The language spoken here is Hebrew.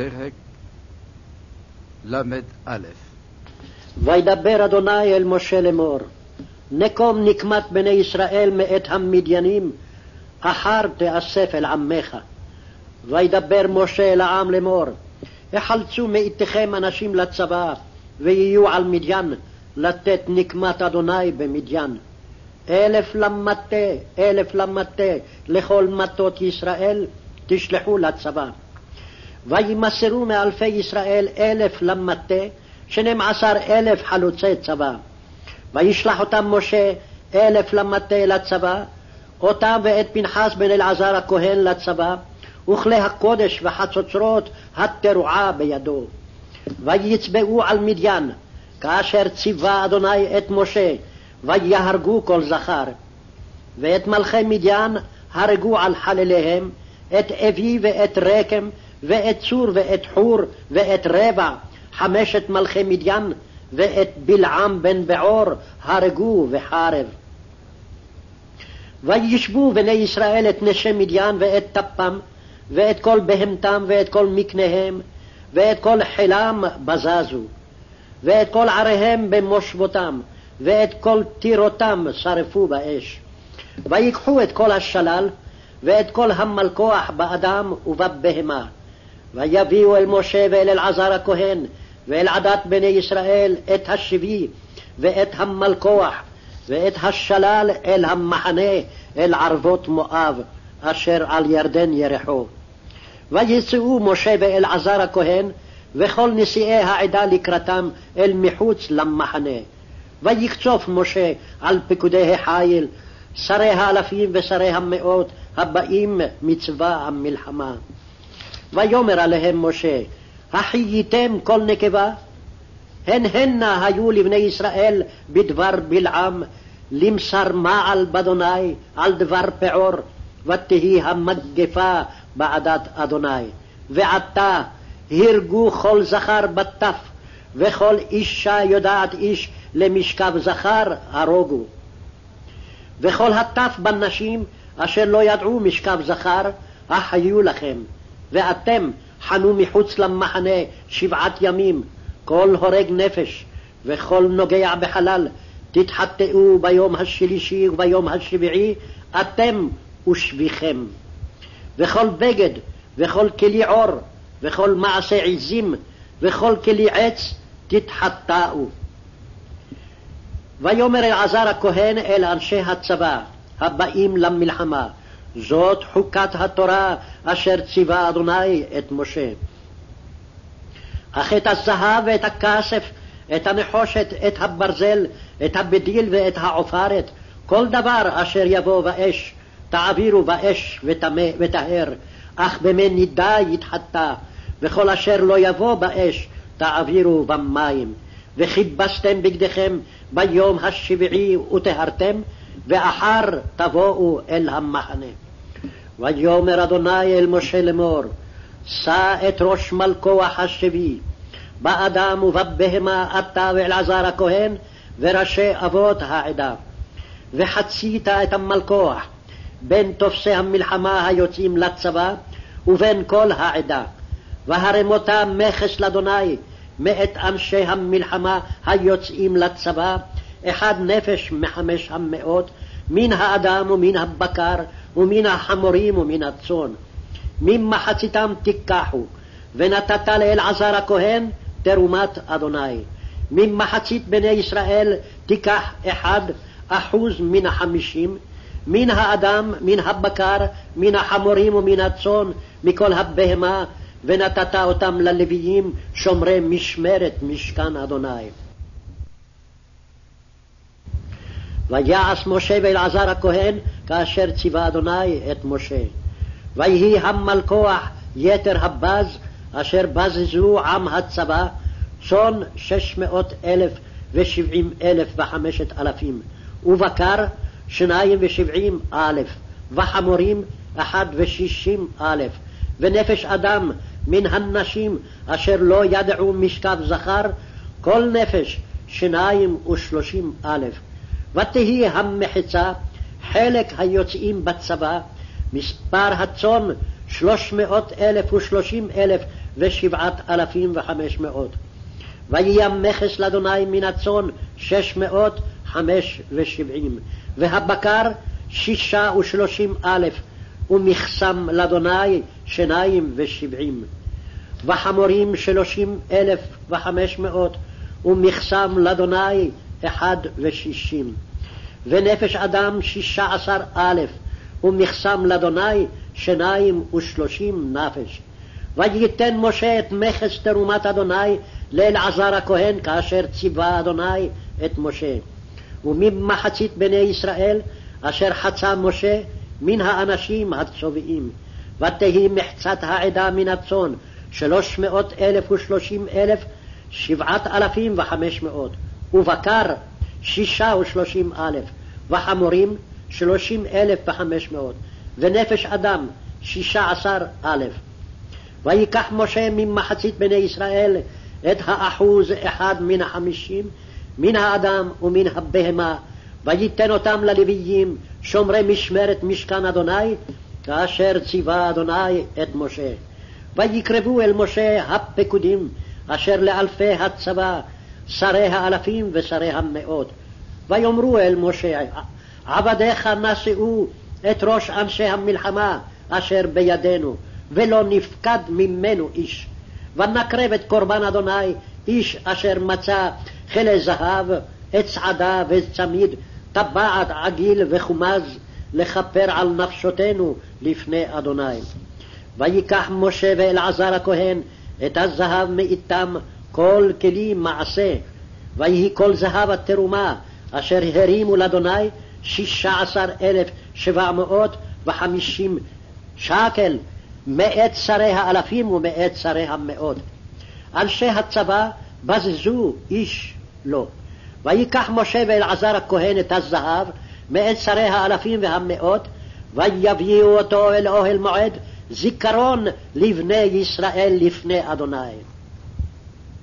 פרק ל"א וידבר אדוני אל משה לאמור, נקום נקמת בני ישראל מאת המדיינים, אחר תאסף אל עמך. וידבר משה אל העם לאמור, החלצו מאיתכם אנשים לצבא, ויהיו על מדיין, לתת נקמת אדוני במדיין. אלף למטה, אלף למטה, לכל מטות ישראל, תשלחו לצבא. וימסרו מאלפי ישראל אלף למטה, שנים עשר אלף חלוצי צבא. וישלח אותם משה אלף למטה לצבא, אותם ואת פנחס בן אלעזר הכהן לצבא, וכלי הקודש וחצוצרות התרועה בידו. ויצבעו על מדיין, כאשר ציווה אדוני את משה, ויהרגו כל זכר. ואת מלכי מדיין הרגו על חלליהם, את אבי ואת רקם, ואת צור ואת חור ואת רבע, חמשת מלכי מדיין, ואת בלעם בן בעור הרגו בחרב. וישבו בני ישראל את נשי מדיין ואת טפם, ואת כל בהמתם ואת כל מקניהם, ואת כל חילם בזזו, ואת כל עריהם במושבותם, ואת כל טירותם שרפו באש. ויקחו את כל השלל, ואת כל המלכוח באדם ובבהמה, ויביאו אל משה ואל אלעזר הכהן, ואל עדת בני ישראל את השבי, ואת המלכוח, ואת השלל אל המחנה, אל ערבות מואב, אשר על ירדן ירחו. ויצאו משה ואלעזר הכהן, וכל נשיאי העדה לקראתם אל מחוץ למחנה. ויקצוף משה על פקודי החיל, שרי האלפים ושרי המאות, הבאים מצבא המלחמה. ויאמר עליהם משה, החייתם כל נקבה? הן הנה היו לבני ישראל בדבר בלעם, למסר מעל באדוני על דבר פעור, ותהי המגפה בעדת אדוני. ועתה הרגו כל זכר בטף, וכל אישה יודעת איש למשכב זכר הרוגו. וכל הטף בנשים אשר לא ידעו משכב זכר, החיו לכם. ואתם חנו מחוץ למחנה שבעת ימים, כל הורג נפש וכל נוגע בחלל, תתחטאו ביום השלישי וביום השביעי, אתם ושביכם. וכל בגד, וכל כלי עור, וכל מעשה עזים, וכל כלי עץ, תתחטאו. ויאמר אלעזר הכהן אל אנשי הצבא הבאים למלחמה, זאת חוקת התורה אשר ציווה אדוני את משה. אך את הזהב ואת הכסף, את הנחושת, את הברזל, את הבדיל ואת העופרת, כל דבר אשר יבוא באש, תעבירו באש וטהר, אך במי נידה יתחטא, וכל אשר לא יבוא באש, תעבירו במים. וכיבסתם בגדיכם ביום השביעי וטהרתם, ואחר תבואו אל המחנה. ויאמר אדוני אל משה לאמור, שא את ראש מלכוח השבי, באדם ובבהמה אתה ואלעזר הכהן, וראשי אבות העדה. וחצית את המלכוח בין תופסי המלחמה היוצאים לצבא, ובין כל העדה. והרמותה מכס לאדוני מאת אנשי המלחמה היוצאים לצבא, אחד נפש מחמש המאות, מן האדם ומן הבקר, ומן החמורים ומן הצאן. ממחציתם תיקחו, ונתת לאלעזר הכהן תרומת אדוני. ממחצית בני ישראל תיקח אחד אחוז מן החמישים, מן האדם, מן הבקר, מן החמורים ומן הצאן, מכל הבהמה, ונתת אותם ללוויים שומרי משמרת משכן אדוני. ויעש משה ואלעזר הכהן כאשר ציווה אדוני את משה. ויהי המלכוח יתר הבז אשר בזזו עם הצבא צאן שש מאות אלף ושבעים אלף וחמשת אלפים ובקר שניים ושבעים אלף וחמורים אחד ושישים אלף ונפש אדם מן הנשים אשר לא ידעו משכב זכר כל נפש שניים ושלושים אלף ותהי המחצה חלק היוצאים בצבא, מספר הצאן שלוש מאות אלף ושלושים אלף ושבעת אלפים וחמש מאות. ויהיה מכס לאדוני מן הצאן שש מאות חמש ושבעים, והבקר שישה ושלושים אלף, ומכסם לאדוני שניים ושבעים. וחמורים שלושים אלף וחמש מאות, ומכסם לאדוני אחד ושישים. ונפש אדם שישה עשר אלף, ומכסם לאדוני שניים ושלושים נפש. וייתן משה את מכס תרומת אדוני לאלעזר הכהן, כאשר ציווה אדוני את משה. וממחצית בני ישראל, אשר חצה משה, מן האנשים הצובעים. ותהי מחצת העדה מן הצאן, שלוש מאות אלף ושלושים אלף, שבעת אלפים וחמש מאות. ובקר, שישה ושלושים אלף, וחמורים, שלושים אלף וחמש מאות. ונפש אדם, שישה עשר אלף. ויקח משה ממחצית בני ישראל את האחוז אחד מן החמישים, מן האדם ומן הבהמה, וייתן אותם ללוויים, שומרי משמרת משכן אדוני, כאשר ציווה אדוני את משה. ויקרבו אל משה הפקודים, אשר לאלפי הצבא, שרי האלפים ושרי המאות. ויאמרו אל משה, עבדיך נשאו את ראש אנשי המלחמה אשר בידינו, ולא נפקד ממנו איש. ונקרב את קורבן אדוני, איש אשר מצא חלי זהב, את צעדה וצמיד, טבעת עגיל וחומז, לכפר על נפשותנו לפני אדוני. ויקח משה ואלעזר הכהן את הזהב מאיתם כל כלי מעשה, ויהי כל זהב התרומה אשר הרימו לאדוני שישה עשר אלף שבע מאות וחמישים שקל מאת שרי האלפים ומאת שרי המאות. אנשי הצבא בזזו איש לו. ויקח משה ואלעזר הכהן את הזהב מאת שרי האלפים והמאות, ויביאו אותו אל אוהל מועד, זיכרון לבני ישראל לפני אדוני.